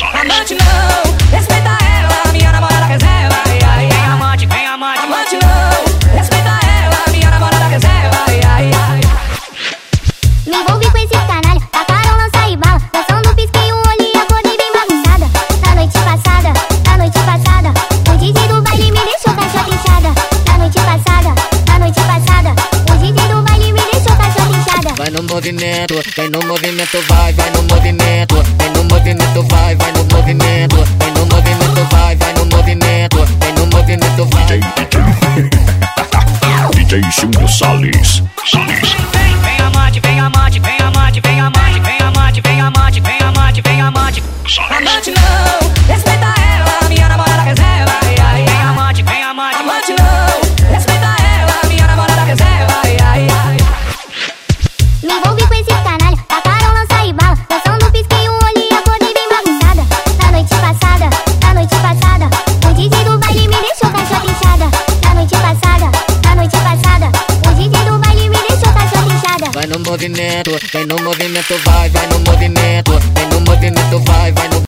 How much love? No movimento, vem no movimento, vai, vai no movimento, vem no movimento, vai, vai no movimento, vem no movimento, vai, vai no movimento, vem no movimento, vai. DJ Júnior Salles. Salles. Envolvi com esse canalha, tacaram lança e bala. Dançando, pisquei o olho e acordei bem bagunçada. Na noite passada, na noite passada, o DJ do baile me deixou com a chota inchada. Na noite passada, na noite passada, o DJ do baile me deixou com a chota inchada. Vai no movimento, vem no movimento, vai, vai no movimento,